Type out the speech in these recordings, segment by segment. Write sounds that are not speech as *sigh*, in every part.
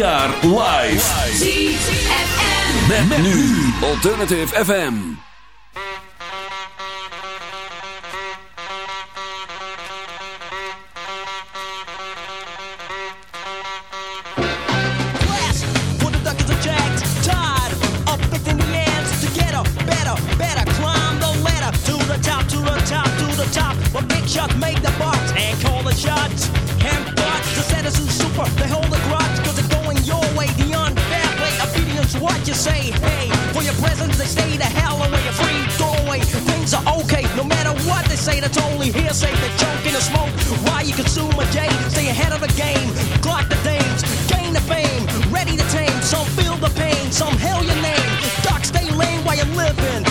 jaar live. ZFM. Met, met nu Alternative FM. Stay the hell away. A free doorway, things are okay. No matter what they say, that's only hearsay. The choke in the smoke, why you consume a day? Stay ahead of the game, clock the dames, gain the fame, ready to tame. Some feel the pain, some hail your name. Dark stay lame while you're living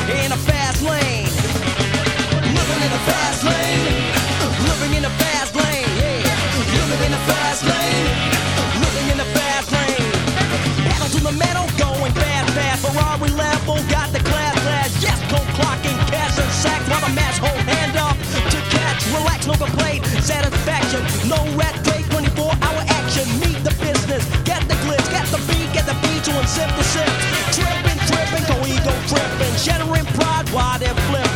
satisfaction. No rat tape, 24 hour action. Meet the business, get the glitz, get the beat, get the beat to sip the sip. Tripping, tripping, go ego tripping. Shattering pride while they're flipping.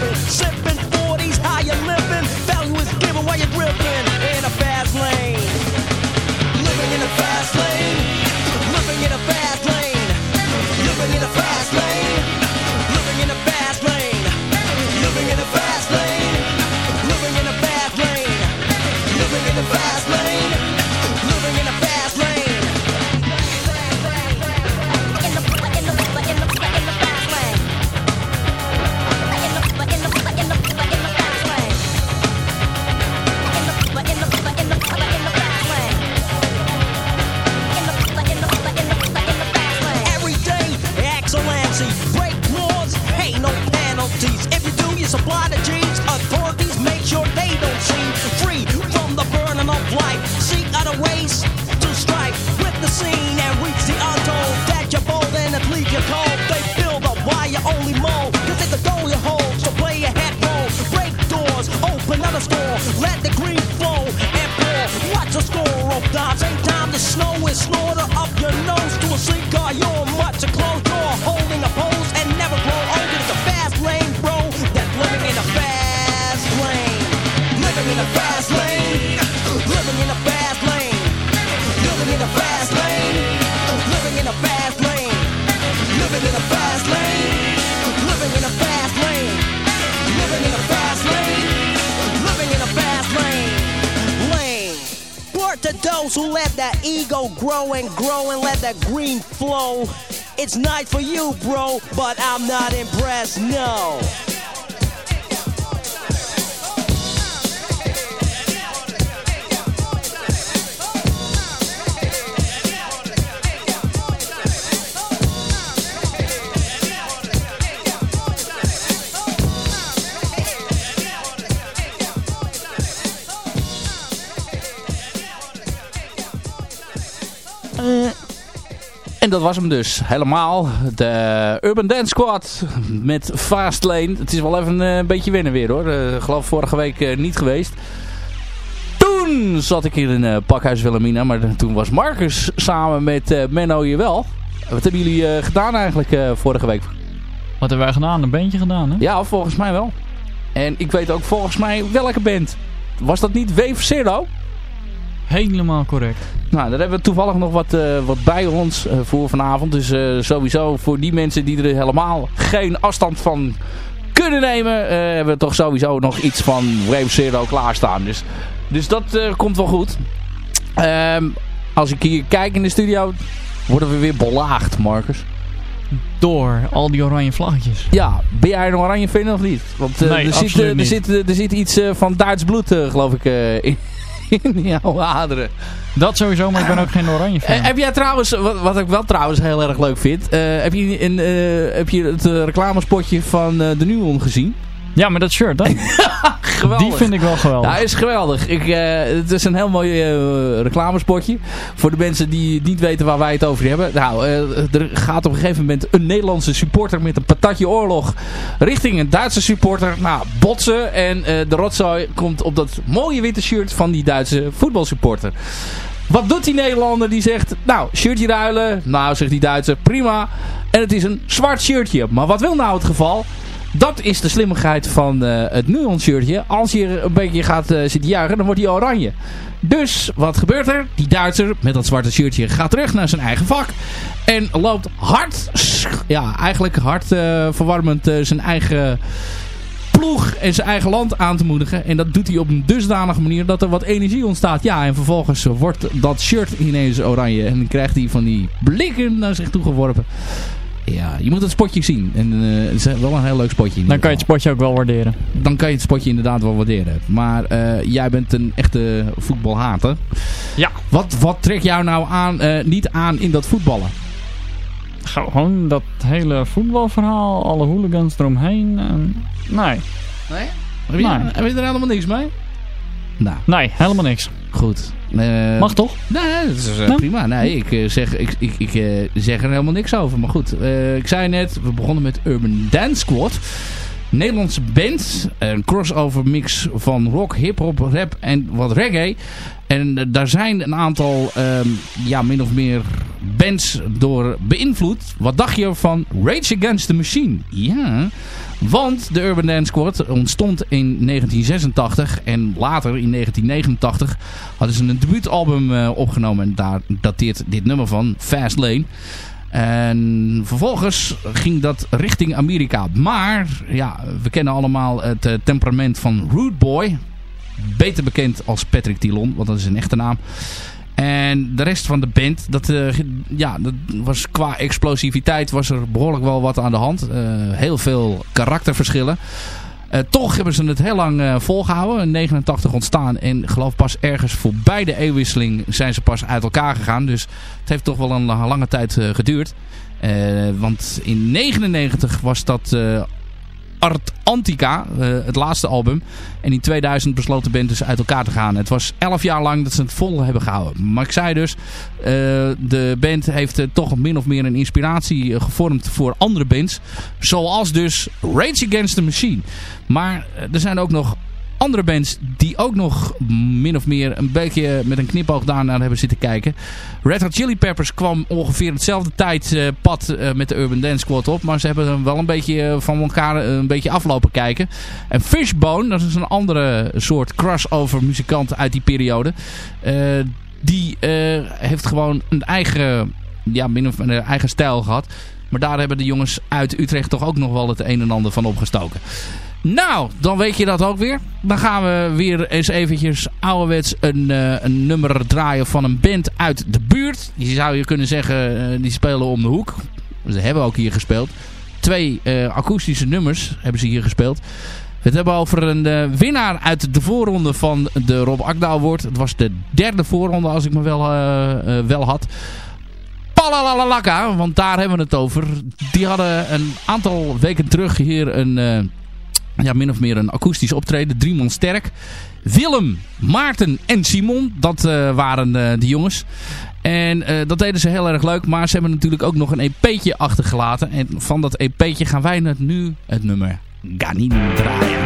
It's nice for you, bro, but I'm not impressed, no. Dat was hem dus. Helemaal. De Urban Dance Squad met Fastlane. Het is wel even eh, een beetje wennen weer hoor. Eh, Ik geloof vorige week eh, niet geweest. Toen zat ik hier in Pakhuis Wilhelmina. Maar toen was Marcus samen met Menno hier wel. Wat hebben jullie gedaan eigenlijk vorige week? Wat hebben wij gedaan? Een bandje gedaan, hè? Ja, volgens mij wel. En ik weet ook volgens mij welke band. Was dat niet Wave Zero? Helemaal correct. Nou, daar hebben we toevallig nog wat, eh, wat bij ons eh, voor vanavond. Dus eh, sowieso voor die mensen die er helemaal geen afstand van kunnen nemen... hebben we toch sowieso nog iets van Wave Zero klaarstaan. Dus, dus dat komt wel goed. Ehm, als ik hier kijk in de studio, worden we weer belaagd, Marcus. Door al die oranje vlaggetjes. Ja, ben jij een oranje fan of niet? Want Nee, er, zit, er, zit, er zit iets van Duits bloed, geloof ik, in, in *laughs* jouw aderen. Dat sowieso, maar ik ben ook geen oranje fan. Eh, heb jij trouwens, wat, wat ik wel trouwens heel erg leuk vind, eh, heb, je een, eh, heb je het reclamespotje van de Nuon gezien? Ja, maar dat shirt, hè? *laughs* Geweldig. die vind ik wel geweldig. Ja, hij is geweldig. Ik, eh, het is een heel mooi eh, reclamespotje. Voor de mensen die niet weten waar wij het over hebben. Nou, eh, er gaat op een gegeven moment een Nederlandse supporter met een patatje oorlog richting een Duitse supporter. Nou, botsen. En de rotzooi komt op dat mooie witte shirt van die Duitse voetbalsupporter. Wat doet die Nederlander die zegt, nou, shirtje ruilen. Nou, zegt die Duitser, prima. En het is een zwart shirtje. Maar wat wil nou het geval? Dat is de slimmigheid van eh, het Nuon shirtje. Als je een beetje gaat eh, zitten juichen, dan wordt hij oranje. Dus wat gebeurt er? Die Duitser met dat zwarte shirtje gaat terug naar zijn eigen vak. En loopt hard, ja eigenlijk hard eh, verwarmend zijn eigen ploeg en zijn eigen land aan te moedigen. En dat doet hij op een dusdanige manier dat er wat energie ontstaat. Ja, en vervolgens wordt dat shirt ineens oranje. En dan krijgt hij van die blikken naar zich toe geworpen. Ja, je moet het spotje zien. En eh, het is wel een heel leuk spotje. Dan kan je het spotje ook wel waarderen. Dan kan je het spotje inderdaad wel waarderen. Maar eh, jij bent een echte voetbalhater. Ja. Wat, wat trekt jou nou aan, eh, niet aan in dat voetballen? Gewoon dat hele voetbalverhaal, alle hooligans eromheen. En... Nee, Nee? Heb je, Nee. heb je er helemaal niks mee? Nou, nee, helemaal niks. goed. Eh, Mag toch? Nee, dat is eh, Nou. prima. Nee, ik, eh, zeg, ik, ik, ik zeg er helemaal niks over. Maar goed, ik zei net, we begonnen met Urban Dance Squad. Nederlandse band. Een crossover mix van rock, hip-hop, rap en wat reggae. En daar zijn een aantal, ehm, ja, min of meer bands door beïnvloed. Wat dacht je van Rage Against the Machine? Ja, want de Urban Dance Squad ontstond in 1986 en later in 1989 hadden ze een debuutalbum eh, opgenomen. En daar dateert dit nummer van, Fast Lane. En vervolgens ging dat richting Amerika. Maar, ja, we kennen allemaal het eh, temperament van Rude Boy. Beter bekend als Patrick Tilon, want dat is een echte naam. En de rest van de band, dat, eh, ja, dat was qua explosiviteit was er behoorlijk wel wat aan de hand. Eh, heel veel karakterverschillen. Eh, toch hebben ze het heel lang eh, volgehouden. In 89 ontstaan. En geloof pas ergens voorbij de eeuwwisseling zijn ze pas uit elkaar gegaan. Dus het heeft toch wel een la- lange tijd geduurd. Want in 99 was dat Art Antica, eh, het laatste album. En in 2000 besloot de band dus uit elkaar te gaan. Het was 11 jaar lang dat ze het vol hebben gehouden. Maar ik zei dus, eh, de band heeft eh, toch min of meer een inspiratie gevormd voor andere bands. Zoals dus Rage Against the Machine. Maar er zijn ook nog andere bands die ook nog min of meer een beetje met een knipoog daarnaar hebben zitten kijken. Red Hot Chili Peppers kwam ongeveer hetzelfde tijdpad eh, met de Urban Dance Squad op. Maar ze hebben wel een beetje eh, van elkaar eh, een beetje aflopen kijken. En Fishbone, dat is een andere soort crossover muzikant uit die periode. eh, die eh, heeft gewoon een eigen, ja, min of een eigen stijl gehad. Maar daar hebben de jongens uit Utrecht toch ook nog wel het een en ander van opgestoken. Nou, dan weet je dat ook weer. Dan gaan we weer eens eventjes ouderwets een, eh, een nummer draaien van een band uit de buurt. Die zou je kunnen zeggen, eh, die spelen om de hoek. Ze hebben ook hier gespeeld. Twee eh, akoestische nummers hebben ze hier gespeeld. We het hebben over een winnaar uit de voorronde van de Rob Akda Award. Het was de derde voorronde als ik me wel, wel had. Palalalaka, want daar hebben we het over. Die hadden een aantal weken terug hier een, ja, min of meer een akoestisch optreden. Drie man sterk. Willem, Maarten en Simon, dat eh, waren eh, de jongens. En eh, dat deden ze heel erg leuk. Maar ze hebben natuurlijk ook nog een EP'tje achtergelaten. En van dat EP'tje gaan wij nu het nummer Ganin draaien.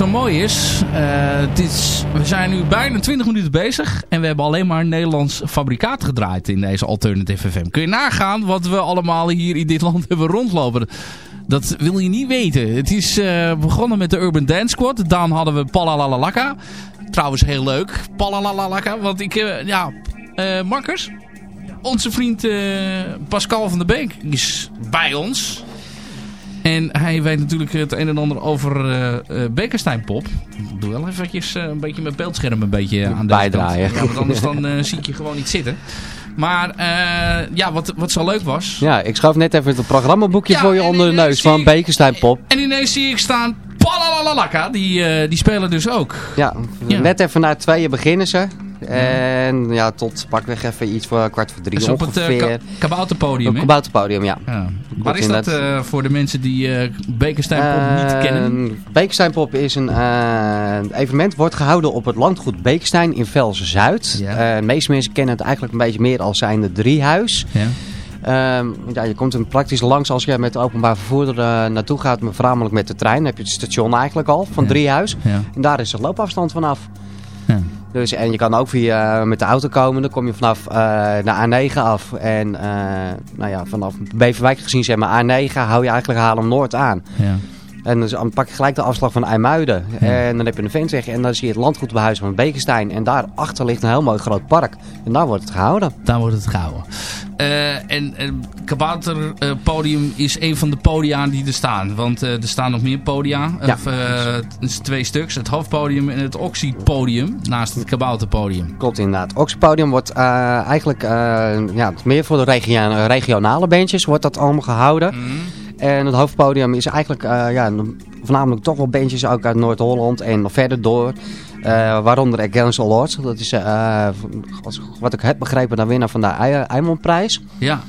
Zo mooi is, eh, het is, we zijn nu bijna 20 minuten bezig en we hebben alleen maar Nederlands fabrikaat gedraaid in deze Alternative FM. Kun je nagaan wat we allemaal hier in dit land *laughs* hebben rondlopen. Dat wil je niet weten. Het is eh, begonnen met de Urban Dance Squad. Dan hadden we Palalalaka. Trouwens heel leuk. Palalalaka. Want ik, eh, ja, eh, Makkers. Onze vriend eh, Pascal van der Beek is bij ons. En hij weet natuurlijk het een en ander over eh eh, Bekenstein Pop. Ik doe wel eventjes eh, een beetje mijn beeldscherm een beetje aan deze Bijdraaien. Ja, want anders dan zie ik je gewoon niet zitten. Maar ja, wat, wat zo leuk was. Ja, ik schoof net even het programmaboekje Ja, voor je onder de neus van ik- Bekenstein Pop. En ineens zie ik staan Palalalaka. Die, die spelen dus ook. Ja, Ja. net even na tweeën beginnen ze. En ja, tot pakweg even iets voor kwart voor drie is op het ka kabouterpodium. Op kabouterpodium, ja. Ja. Waar is dat eh, voor de mensen die eh Bekenstein Pop niet kennen? Eh, Bekenstein Pop is een evenement, wordt gehouden op het landgoed Bekenstein in Velsen-Zuid. Ja. De meeste mensen kennen het eigenlijk een beetje meer als zijnde driehuis. Ja. Ehm, ja, je komt er praktisch langs als je met openbaar vervoer er naartoe gaat, maar voornamelijk met de trein. Dan heb je het station eigenlijk al van Ja. Driehuis. Ja. En daar is de loopafstand vanaf. Ja. Dus, en je kan ook via, met de auto komen. Dan kom je vanaf eh de A9 af. En eh, nou ja, vanaf Beverwijk gezien zeg maar A9 hou je eigenlijk Haarlem-Noord aan. Ja. En dan pak je gelijk de afslag van IJmuiden. En dan heb je een ventweg en dan zie je het landgoedbehuis van Bekenstein. En daarachter ligt een heel mooi groot park. En daar wordt het gehouden. Daar wordt het gehouden. Eh, en het kabouterpodium is een van de podia die er staan. Want eh, er staan nog meer podia. Ja. Of, eh, twee stuks. Het hoofdpodium en het oxypodium. Naast het kabouterpodium. Klopt inderdaad. Oxypodium wordt eigenlijk ja, meer voor de regio regionale bandjes wordt dat allemaal gehouden. En het hoofdpodium is eigenlijk eh, ja, voornamelijk toch wel bandjes ook uit Noord-Holland en nog verder door. Eh, waaronder Against All Odds. Dat is eh, wat ik heb begrepen de winnaar van de Ei- Eimondprijs. Ja.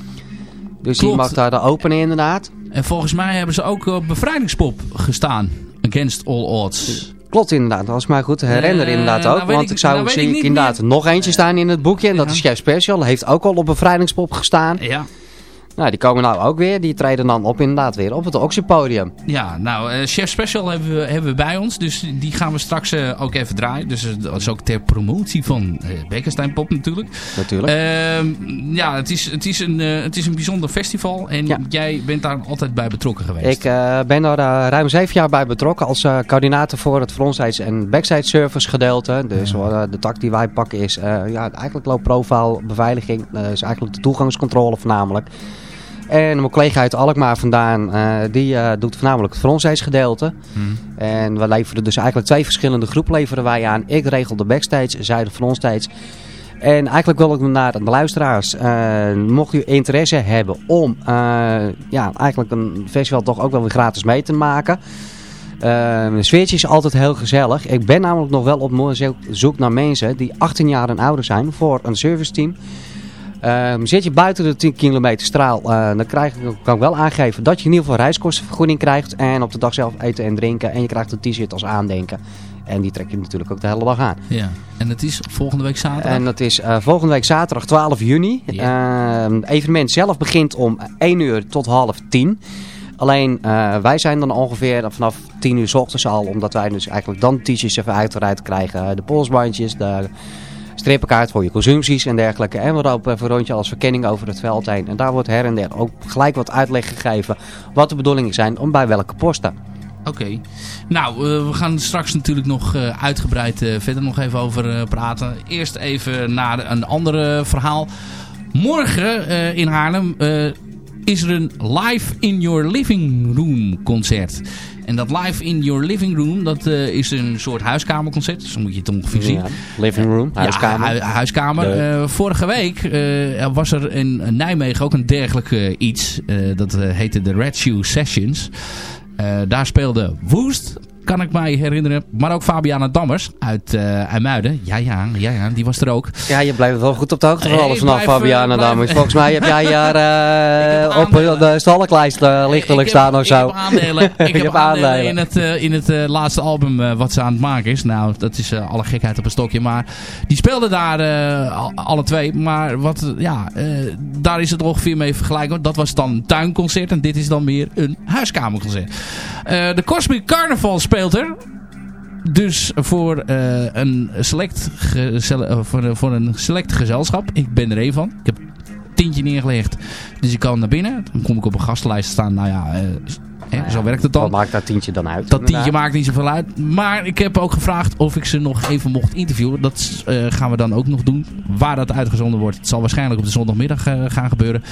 Dus Klopt. die mag daar openen inderdaad. En volgens mij hebben ze ook op bevrijdingspop gestaan. Against all odds. Klopt inderdaad, als ik mij goed herinner inderdaad nou ook. weet want ik- ik zou nou weet zie ik ik niet inderdaad meer. nog eentje staan in het boekje. En dat Ja. is Chef Special. Heeft ook al op bevrijdingspop gestaan. Ja, Nou, die komen nou ook weer. Die treden dan op inderdaad weer op het Oxypodium. ja nou, eh, Chef Special hebben we, hebben we bij ons. Dus die gaan we straks eh, ook even draaien. Dus eh, dat is ook ter promotie van Bekenstein Pop natuurlijk. Natuurlijk. Ehm, ja, het is, het, is een, het is een bijzonder festival. En Ja. jij bent daar altijd bij betrokken geweest. Ik ben eh, ruim zeven jaar bij betrokken als coördinator voor het frontstage en backstage service gedeelte. Dus de tak die wij pakken is ja, eigenlijk low profile beveiliging. Dat is eigenlijk de toegangscontrole voornamelijk. En mijn collega uit Alkmaar vandaan, eh, die eh, doet voornamelijk het frontstage gedeelte. En we leveren dus eigenlijk twee verschillende groepen leveren wij aan. Ik regel de backstage, zij de frontstage. En eigenlijk wil ik naar de luisteraars, eh, mocht u interesse hebben om ja, eigenlijk een festival toch ook wel weer gratis mee te maken. Eh, de sfeertje is altijd heel gezellig. Ik ben namelijk nog wel op zoek naar mensen die 18 jaar en ouder zijn voor een serviceteam. Ehm zit je buiten de 10 kilometer straal, eh, dan krijg ik, kan ik wel aangeven dat je in ieder geval reiskostenvergoeding krijgt. En op de dag zelf eten en drinken. En je krijgt een t-shirt als aandenken. En die trek je natuurlijk ook de hele dag aan. Ja. En het is volgende week zaterdag. En dat is eh, volgende week zaterdag 12 juni. Ehm, Het evenement zelf begint om 1 uur tot half 10. Alleen eh, wij zijn dan ongeveer vanaf 10 uur s ochtends al. Omdat wij dus eigenlijk dan de t-shirts even uiteraard krijgen. De polsbandjes, de strippenkaart voor je consumpties en dergelijke. En we lopen even een rondje als verkenning over het veld heen. En daar wordt her en der ook gelijk wat uitleg gegeven. Wat de bedoelingen zijn om bij welke posten. Oké. Nou, eh, we gaan straks natuurlijk nog eh, uitgebreid eh, verder nog even over praten. Eerst even naar een ander verhaal. Morgen in Haarlem is er een Live in Your Living Room concert. En dat Live in Your Living Room, dat eh, is een soort huiskamerconcert. Zo moet je het ongeveer zien. Ja, living room, huiskamer. Ja, hu- huiskamer. Eh, vorige week eh, was er in Nijmegen ook een dergelijk iets. Dat heette de Red Shoe Sessions. Daar speelde Woest, kan ik mij herinneren. Maar ook Fabiana Dammers uit uh, IJmuiden. Ja, ja, ja, ja, die was er ook. Ja, je blijft wel goed op de hoogte van Hey, alles vanaf eh, Fabiana blijf- Dammers. Volgens mij heb jij haar *laughs* Ik eh, op de stalklijst eh, lichtelijk Ik staan of Ik zo. heb aandelen, *laughs* ik heb aandelen in het, eh, in het eh, laatste album eh, wat ze aan het maken is. Nou, dat is eh, alle gekheid op een stokje. Maar die speelden daar eh, al- alle twee. Maar wat, eh, ja, eh, daar is het ongeveer mee vergelijken. Dat was dan een tuinconcert en dit is dan weer een huiskamerconcert. Eh, de Cosmic Carnival speelt er. Dus voor, eh, een select eh, voor, een- voor een select gezelschap. Ik ben er één van. Ik heb tientje neergelegd. Dus ik kan naar binnen. Dan kom ik op een gastenlijst staan. Nou ja, eh, hè, zo werkt het dan. Wat maakt dat tientje dan uit? Dat tientje maakt niet zoveel uit. Maar ik heb ook gevraagd of ik ze nog even mocht interviewen. Dat eh, gaan we dan ook nog doen. Waar dat uitgezonden wordt. Het zal waarschijnlijk op de zondagmiddag eh, gaan gebeuren.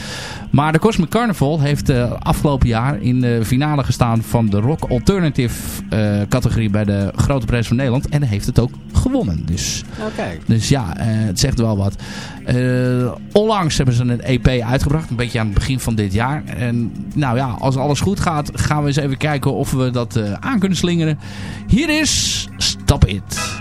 Maar de Cosmic Carnival heeft eh, afgelopen jaar in de finale gestaan van de Rock Alternative eh, categorie bij de Grote Prijs van Nederland. En heeft het ook gewonnen. Dus, Oké. dus ja, eh, het zegt wel wat. Eh, onlangs hebben ze een EP uitgebracht. Een beetje aan het begin van dit jaar. En nou ja, als alles goed gaat, gaan we eens even kijken of we dat eh, aan kunnen slingeren. Hier is Stop It.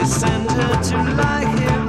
They sent her to lie here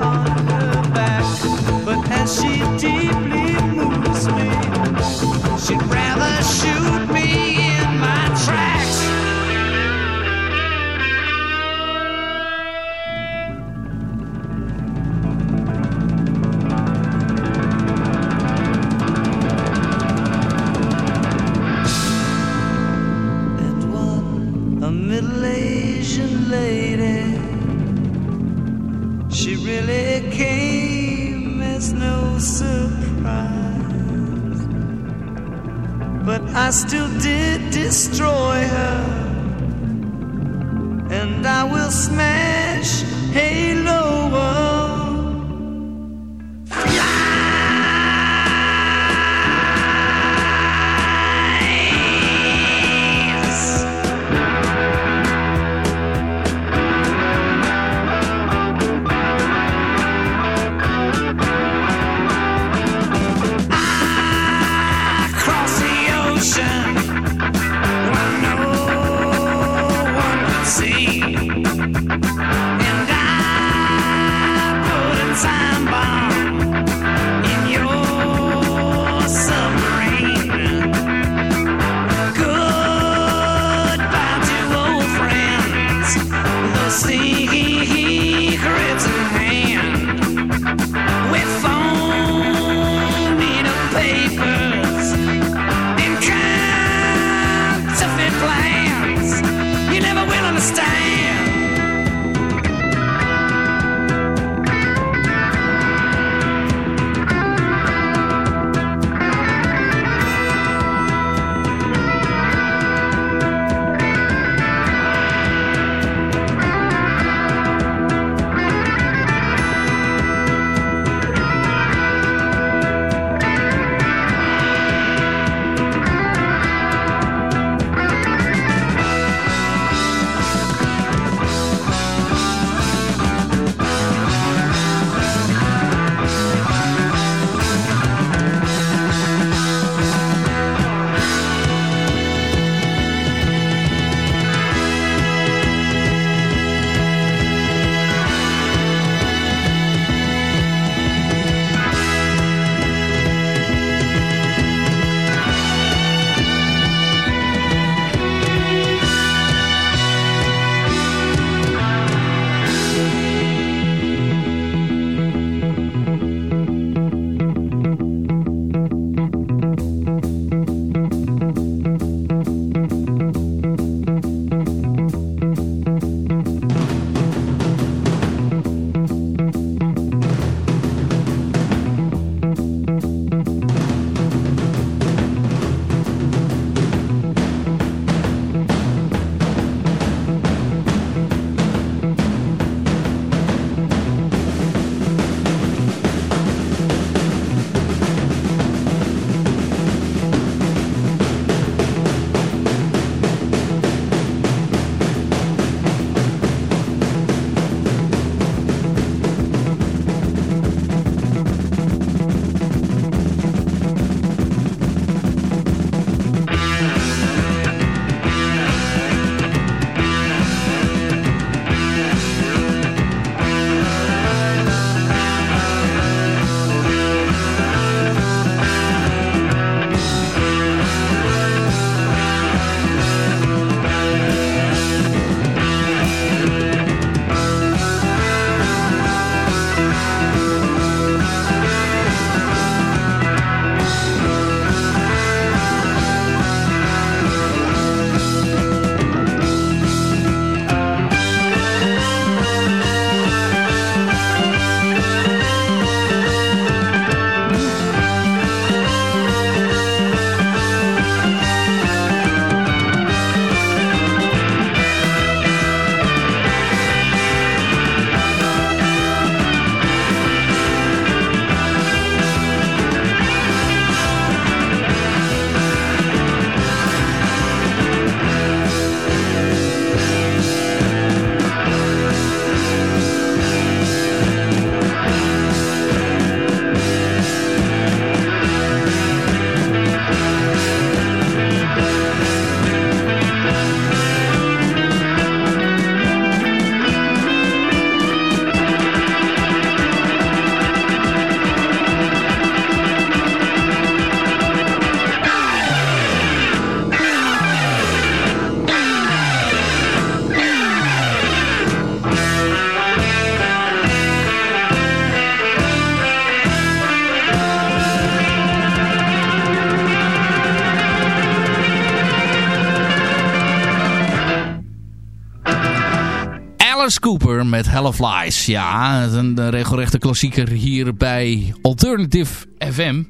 Alice Cooper met Hell of Lies. Ja, een regelrechte klassieker hier bij Alternative FM.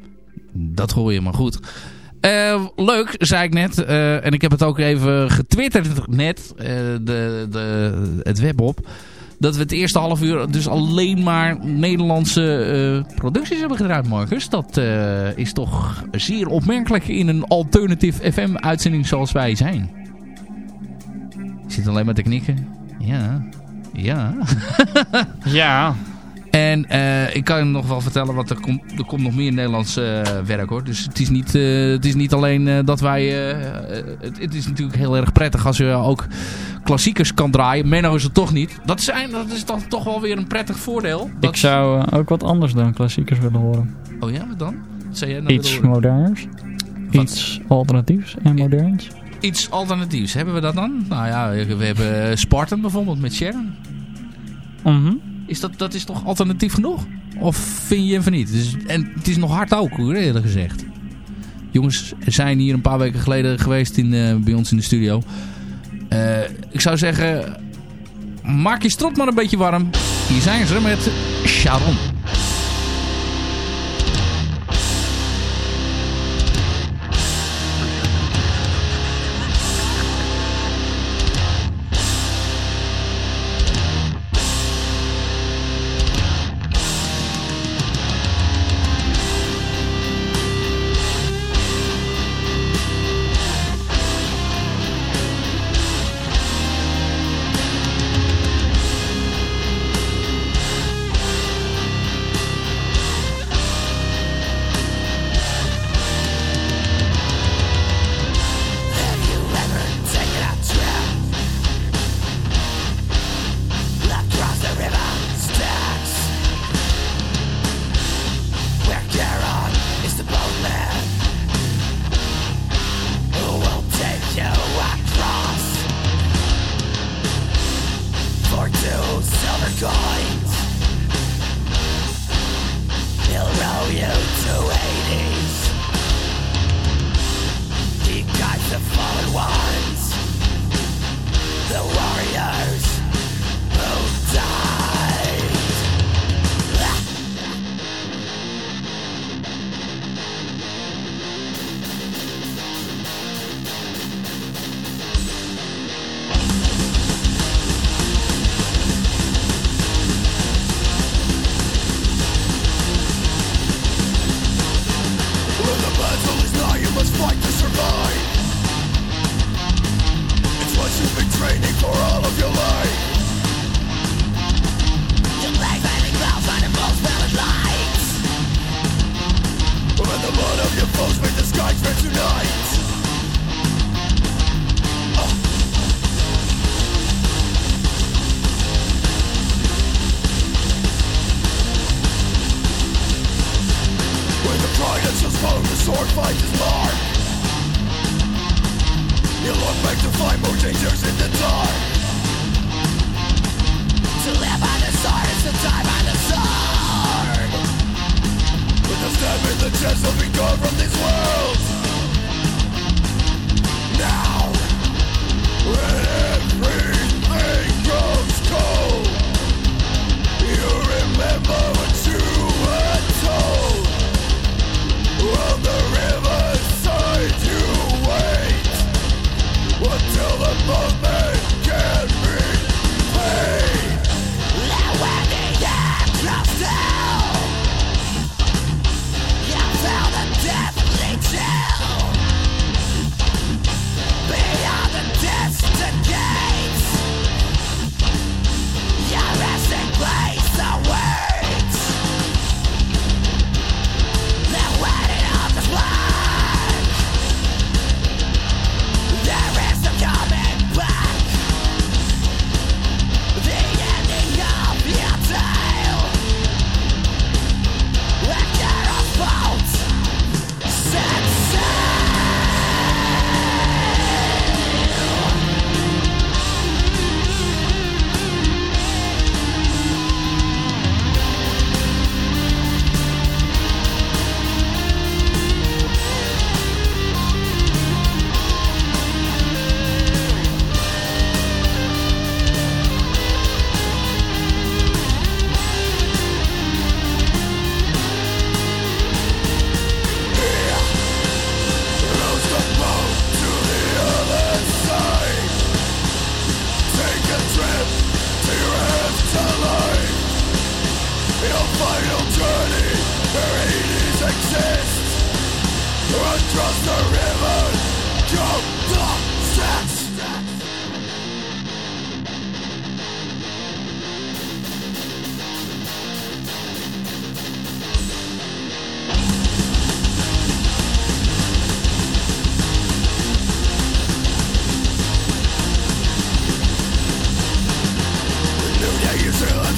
Dat hoor je maar goed. Eh, leuk, zei ik net. Eh, en ik heb het ook even getwitterd net. eh, de, de, het web op. Dat we het eerste half uur dus alleen maar Nederlandse producties hebben gedraaid, Marcus. Dat is toch zeer opmerkelijk in een Alternative FM uitzending zoals wij zijn. Je zit alleen maar te knikken. Ja, ja. *laughs* Ja, En eh, ik kan je nog wel vertellen, want er komt, er komt nog meer Nederlands eh, werk hoor. Dus het is niet, eh, het is niet alleen eh, dat wij... het, het is natuurlijk heel erg prettig als je ook klassiekers kan draaien. Menno is het toch niet. Dat, zijn, dat is dan toch wel weer een prettig voordeel. Dat- ik zou ook wat anders dan klassiekers willen horen. Oh ja, wat dan? Wat zou jij nou Iets. Wat? Iets alternatiefs en moderns. Iets alternatiefs. Hebben we dat dan? Nou ja, we hebben Spartan bijvoorbeeld met Sharon. Mhm. Is dat, dat is toch alternatief genoeg? Of vind je van niet? Dus, en het is nog hard ook hoor, eerlijk gezegd. Jongens zijn hier een paar weken geleden geweest in, eh, bij ons in de studio. Eh, ik zou zeggen, maak je strot maar een beetje warm. Hier zijn ze met Sharon.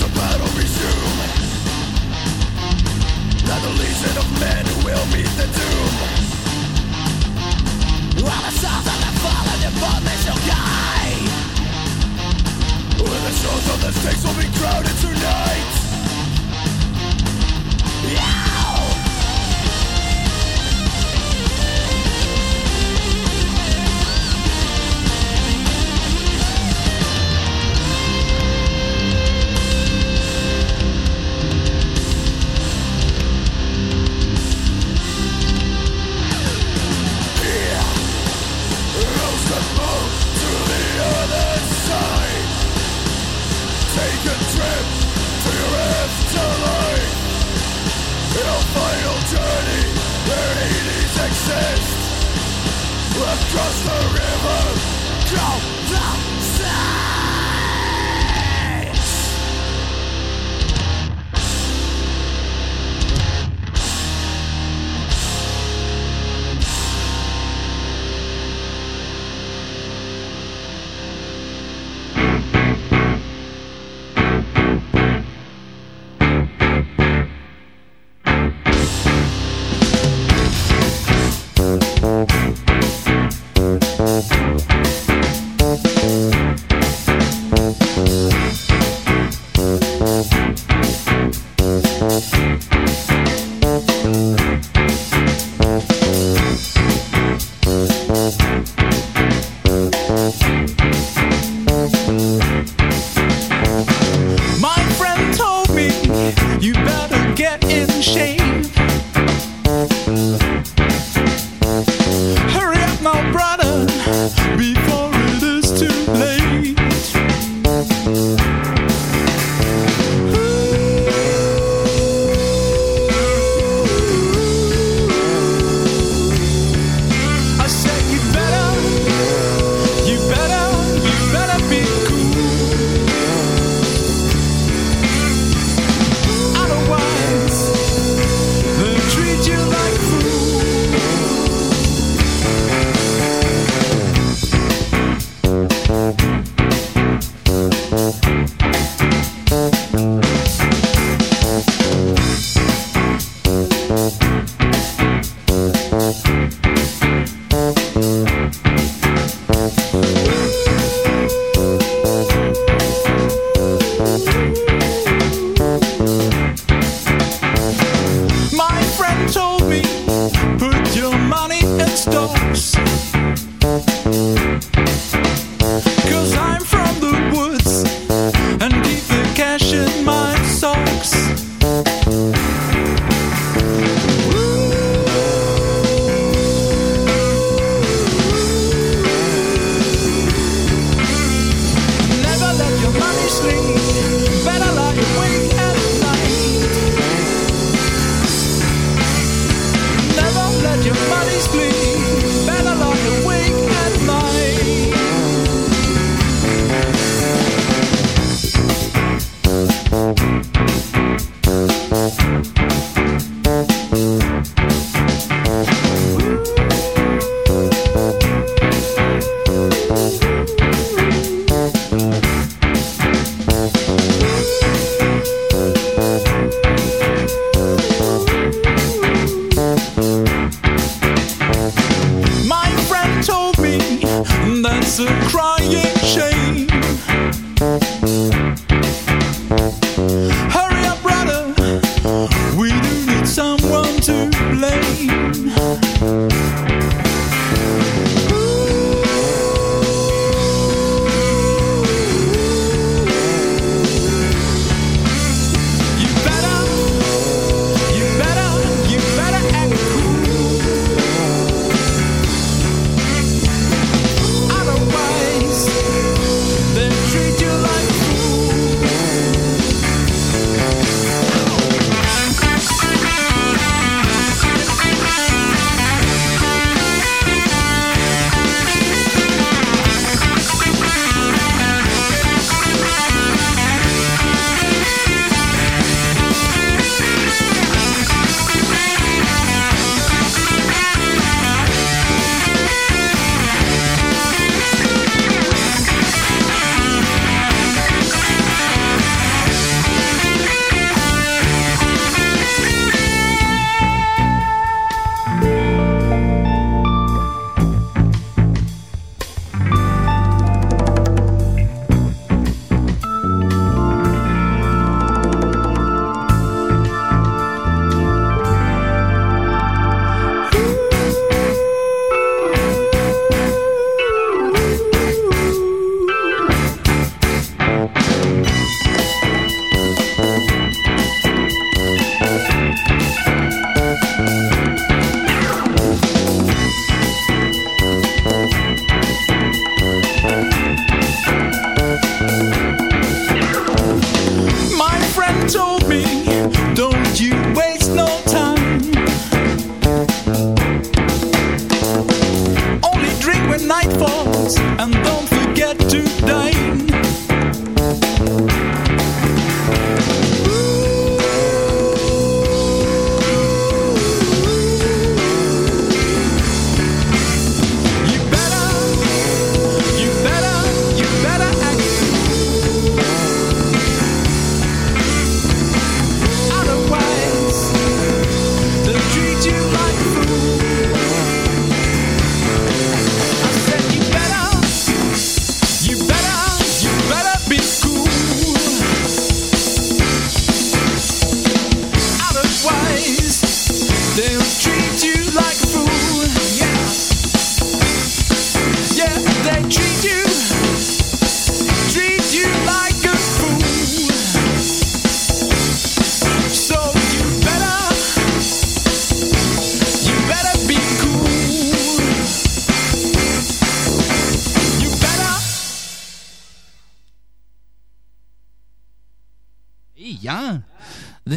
The battle the of will meet the doom. All the sons of the fallen bondage shall die. The of the will be crowded tonight. Yow! just a river down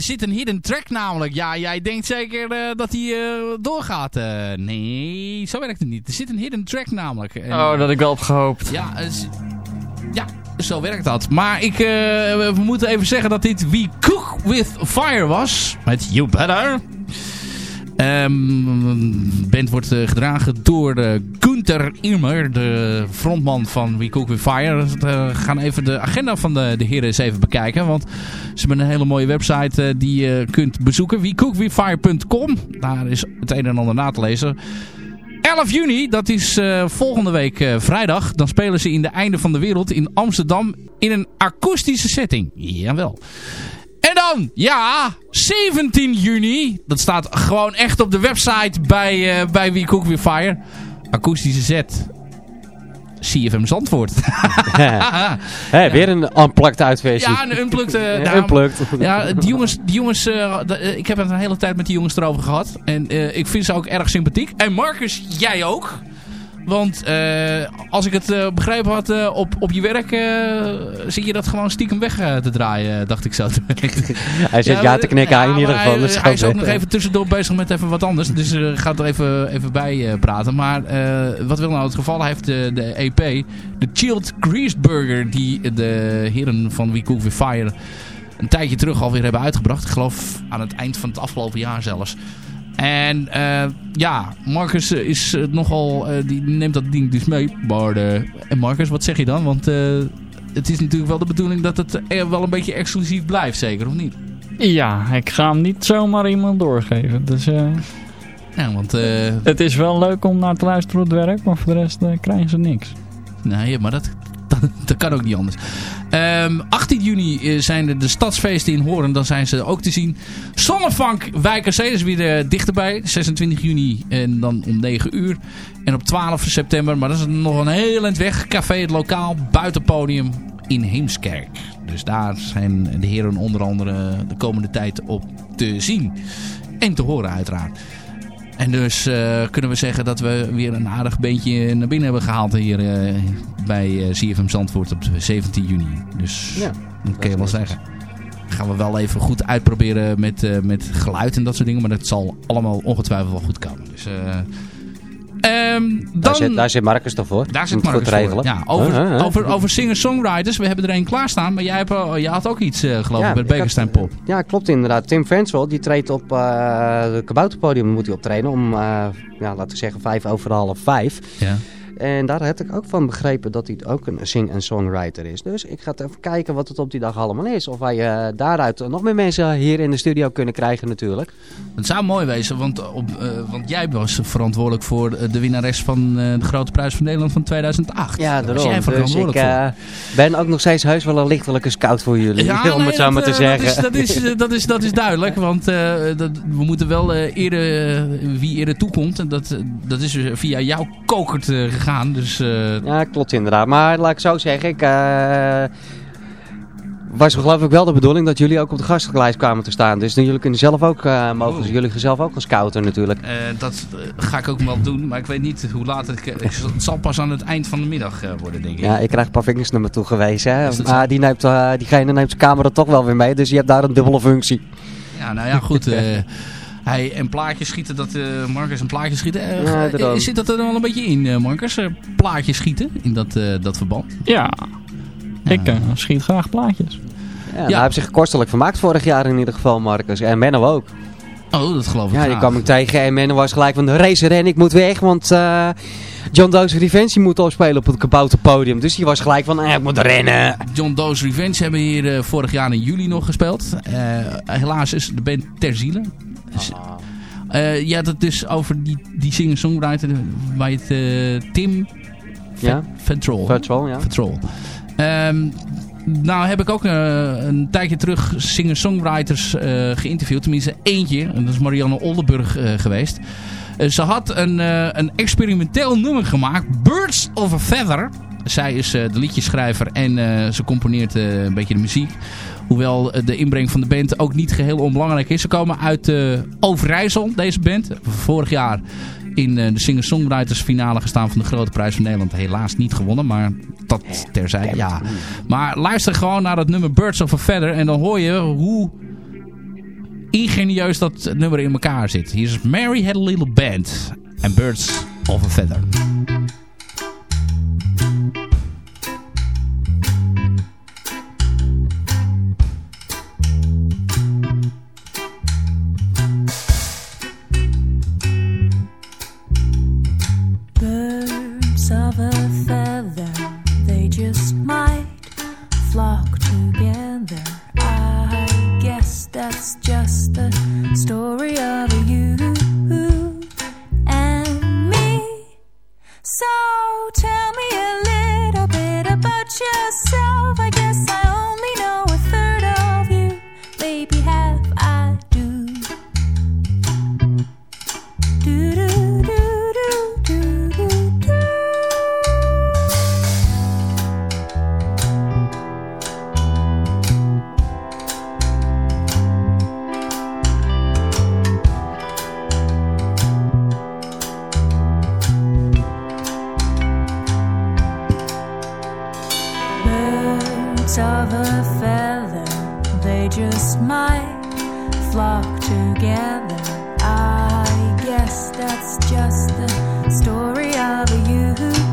zit een hidden track namelijk. Ja, jij denkt zeker eh, dat hij eh, doorgaat. Eh, nee, zo werkt het niet. Er zit een hidden track namelijk. Oh, dat ik wel op gehoopt. Ja, ja, zo werkt dat. Maar ik, we moeten even zeggen dat dit We Cook With Fire was. Met You Better. De band wordt gedragen door eh, Gunther Irmer, de frontman van We Cook With Fire. We gaan even de agenda van de, de heren eens even bekijken. Want ze hebben een hele mooie website eh, die je kunt bezoeken. WeCookWithFire.com. Daar is het een en ander na te lezen. 11 juni, dat is eh, volgende week eh, vrijdag. Dan spelen ze in de Einde van de Wereld in Amsterdam in een akoestische setting. Jawel. En dan, ja, 17 juni. Dat staat gewoon echt op de website bij, eh bij We Cook With Fire. Akoestische set. CFM Zandvoort. *laughs* Hé, weer een unplugged uitversie. ja, een unplugged. eh, Ja, unplugged. ja, die jongens, die jongens eh, eh, ik heb het een hele tijd met die jongens erover gehad. En eh, ik vind ze ook erg sympathiek. En Marcus, jij ook. Want eh, als ik het eh, begrepen had eh, op, op je werk, zit je dat gewoon stiekem weg te draaien, dacht ik zo. *laughs* Hij zegt ja, te knikken in ieder geval. Hij, dat is hij is ook nog even tussendoor bezig met even wat anders. Dus eh gaat er even, even bij praten. Maar wat wil nou het geval? Hij heeft de, de EP, de Chilled Greased Burger, die de heren van We Cook With Fire een tijdje terug alweer hebben uitgebracht. Ik geloof aan het eind van het afgelopen jaar zelfs. En eh, ja, Marcus eh, is eh, nogal, die neemt dat ding dus mee. Maar, en Marcus, wat zeg je dan? Want het is natuurlijk wel de bedoeling dat het wel een beetje exclusief blijft, zeker of niet? Ja, ik ga hem niet zomaar iemand doorgeven. Dus Ja, want het is wel leuk om naar te luisteren op het werk, maar voor de rest krijgen ze niks. nee, maar dat, dat, kan ook niet anders. Ehm, 18 juni eh, zijn er de stadsfeesten in Hoorn. Dan zijn ze ook te zien. Zonnevank Wijkerc is weer uh, dichterbij. 26 juni en dan om 9 uur. En op 12 september, maar dat is nog een heel eind weg. Café Het Lokaal, buitenpodium in Heemskerk. Dus daar zijn de heren onder andere de komende tijd op te zien. En te horen uiteraard. En dus uh, kunnen we zeggen dat we weer een aardig beentje naar binnen hebben gehaald hier uh, bij uh, CFM Zandvoort op 17 juni. Dus ja, dat kun je wel zeggen. Gaan we wel even goed uitproberen met, met geluid en dat soort dingen. Maar dat zal allemaal ongetwijfeld wel goed komen. Dus, um, dan, daar, zit, daar zit Marcus toch voor? Daar zit Marcus voor. regelen. Ja, over, uh, uh, over, over singer-songwriters. We hebben er een klaarstaan. Maar jij, hebt, je had ook iets geloof ik ja, bij Bekenstein Pop. Ja, klopt inderdaad. Tim Fensel die treedt op het kabouterpodium moet hij optreden. Om, ja, laten we zeggen, vijf over half vijf. Ja. En daar heb ik ook van begrepen dat hij ook een sing- en songwriter is. Dus ik ga even kijken wat het op die dag allemaal is. Of wij uh, daaruit nog meer mensen hier in de studio kunnen krijgen natuurlijk. Het zou mooi wezen, want, op, uh, want jij was verantwoordelijk voor de winnares van uh, de Grote Prijs van Nederland van 2008. Ja, daarom. Jij dus ik ben ook nog steeds heus wel een lichtelijke scout voor jullie, ja, *laughs* om nee, het zo dat, maar te zeggen. Dat is, dat is, dat is, dat is duidelijk, want dat, we moeten wel eerder, wie eerder toekomt. En dat, dat is via jouw kokert gegaan. Gaan, dus, uh... Ja, klopt inderdaad. Maar laat ik zo zeggen, ik uh, was geloof ik wel de bedoeling dat jullie ook op de gastenlijst kwamen te staan. Dus jullie kunnen zelf ook, uh, mogen oh. jullie zelf ook gaan scouten natuurlijk. dat ga ik ook wel doen, maar ik weet niet hoe laat het... Het zal pas aan het eind van de middag worden, denk ik. Ja, ik krijg een paar vingers naar me toe gewezen. Hè? Maar die neemt, diegene neemt zijn camera toch wel weer mee, dus je hebt daar een dubbele functie. Ja, nou ja, goed... *laughs* Hij een plaatje schieten, dat uh, Marcus een plaatje schieten. Uh, ja, zit dat er wel een beetje in, uh, Marcus? plaatje schieten in dat, dat verband? Ja, ik schiet graag plaatjes. Ja, ja. Hij heeft zich kostelijk vermaakt vorig jaar in ieder geval, Marcus. En Menno ook. Oh, dat geloof ik Ja, graag. die kwam ik tegen en Menno was gelijk van de race en ik moet weg, want John Doe's Revenge moet opspelen op het kabouter podium. Dus die was gelijk van, eh, ik moet rennen. John Doe's Revenge hebben hier vorig jaar in juli nog gespeeld. helaas is de band ter ziele. Dus, uh, ja, dat is over die, die singer-songwriter je het uh, Tim ja? Ventrol. Ventrol, ja. Ventrol. Um, nou heb ik ook uh, een tijdje terug singer-songwriters geïnterviewd. Tenminste eentje. En dat is Marianne Oldenburg geweest. ze had een, een experimenteel nummer gemaakt. Birds of a Feather. Zij is de liedjeschrijver en ze componeert een beetje de muziek. Hoewel de inbreng van de band ook niet geheel onbelangrijk is. Ze komen uit uh, Overijssel, deze band. Vorig jaar in eh, de singer-songwriters finale gestaan van de Grote Prijs van Nederland. Helaas niet gewonnen, maar dat terzijde. Ja. Maar luister gewoon naar het nummer Birds of a Feather en dan hoor je hoe ingenieus dat nummer in elkaar zit. Hier is Mary Had a Little Band en Birds of a Feather. Of a feather, they just might flock together. I guess that's just the story of you and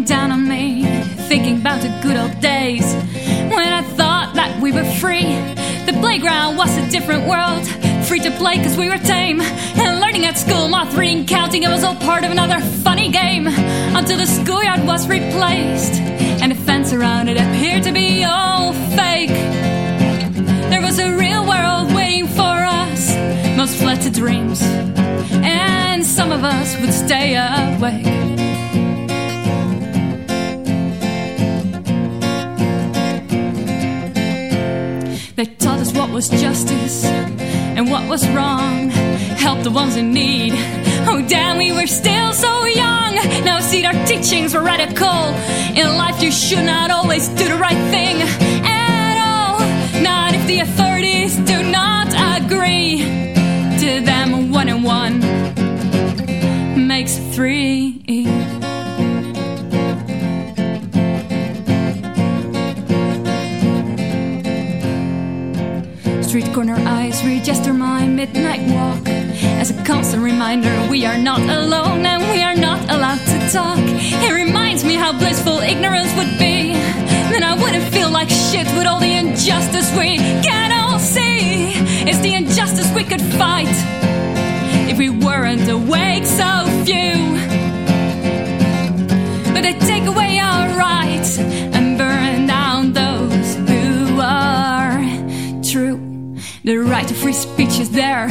down on me. Thinking about the good old days when I thought that we were free. The playground was a different world, free to play because we were tame. And learning at school, math, reading, counting, it was all part of another funny game. Until the schoolyard was replaced, and the fence around it appeared to be all fake. There was a real world waiting for us, most fled to dreams. And some of us would stay awake. Was justice and what was wrong. Help the ones in need. Oh, damn, we were still so young. Now, see, our teachings were radical. In life, you should not always do the right thing at all. Not if the authorities do not agree. To them, one and one makes three. Corner eyes register my midnight walk as a constant reminder we are not alone and we are not allowed to talk. It reminds me how blissful ignorance would be. Then I wouldn't feel like shit with all the injustice we can all see. It's the injustice we could fight if we weren't awake so few. But they take away our rights The right to free speech is there,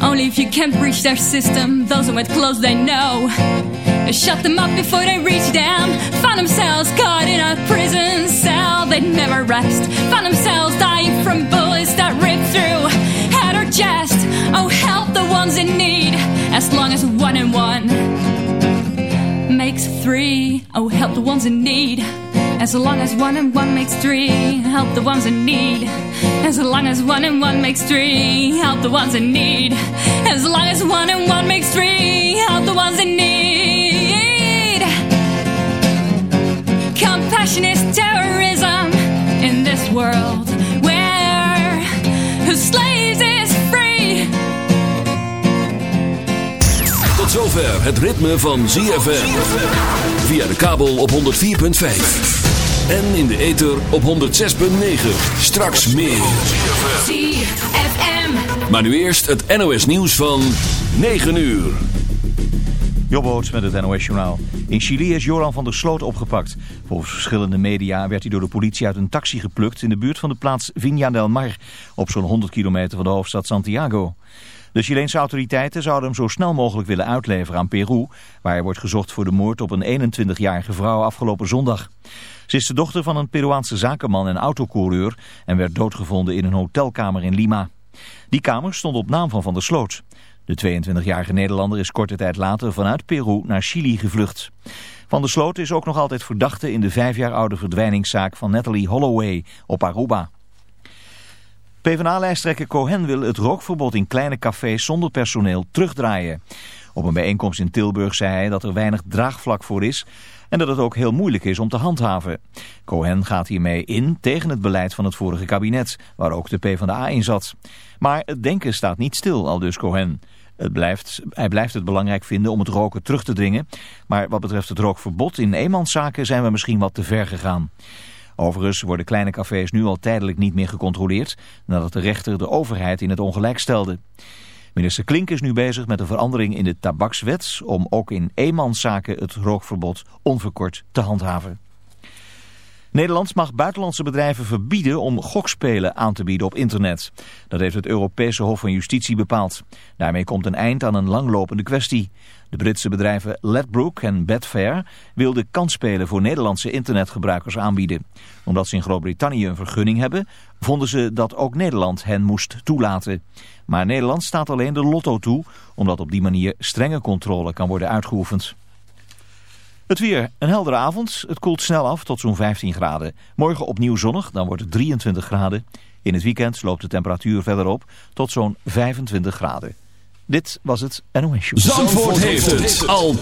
only if you can't breach their system. Those who went close, they know. They shut them up before they reach them. Found themselves caught in a prison cell. They'd never rest. Found themselves dying from bullets that rip through head or chest. Oh, help the ones in need, as long as one and one makes three. Oh, help the ones in need. As long as one and one makes three, help the ones in need. As long as one and one makes three, help the ones in need. As long as one and one makes three, help the ones in need. Compassion is terrorism in this world where who slaves is free. Tot zover het ritme van ZFM. Via de kabel op 104.5. En in de ether op 106.9. Straks meer. ZFM. Maar nu eerst het NOS nieuws van 9 uur. Jobboot met het NOS-journaal. In Chili is Joran van der Sloot opgepakt. Volgens verschillende media werd hij door de politie uit een taxi geplukt... in de buurt van de plaats Viña del Mar... op zo'n 100 kilometer van de hoofdstad Santiago. De Chileense autoriteiten zouden hem zo snel mogelijk willen uitleveren aan Peru... waar hij wordt gezocht voor de moord op een 21-jarige vrouw afgelopen zondag. Ze is de dochter van een Peruaanse zakenman en autocoureur... en werd doodgevonden in een hotelkamer in Lima. Die kamer stond op naam van Van der Sloot. De 22-jarige Nederlander is korte tijd later vanuit Peru naar Chili gevlucht. Van der Sloot is ook nog altijd verdachte in de vijf jaar oude verdwijningszaak van Natalie Holloway op Aruba. PvdA-lijsttrekker Cohen wil het rookverbod in kleine cafés zonder personeel terugdraaien. Op een bijeenkomst in Tilburg zei hij dat er weinig draagvlak voor is en dat het ook heel moeilijk is om te handhaven. Cohen gaat hiermee in tegen het beleid van het vorige kabinet, waar ook de PvdA in zat. Maar het denken staat niet stil, al dus Cohen. Het blijft, hij blijft het belangrijk vinden om het roken terug te dringen. Maar wat betreft het rookverbod in eenmanszaken zijn we misschien wat te ver gegaan. Overigens worden kleine cafés nu al tijdelijk niet meer gecontroleerd... nadat de rechter de overheid in het ongelijk stelde. Minister Klink is nu bezig met een verandering in de tabakswet... om ook in eenmanszaken het rookverbod onverkort te handhaven. Nederland mag buitenlandse bedrijven verbieden om gokspelen aan te bieden op internet. Dat heeft het Europese Hof van Justitie bepaald. Daarmee komt een eind aan een langlopende kwestie. De Britse bedrijven Ledbrook en Betfair wilden kansspelen voor Nederlandse internetgebruikers aanbieden. Omdat ze in Groot-Brittannië een vergunning hebben, vonden ze dat ook Nederland hen moest toelaten. Maar Nederland staat alleen de lotto toe, omdat op die manier strenge controle kan worden uitgeoefend. Het weer, een heldere avond. Het koelt snel af tot zo'n 15 graden. Morgen opnieuw zonnig, dan wordt het 23 graden. In het weekend loopt de temperatuur verder op tot zo'n 25 graden. Dit was het NOS Show. Zandvoort heeft het al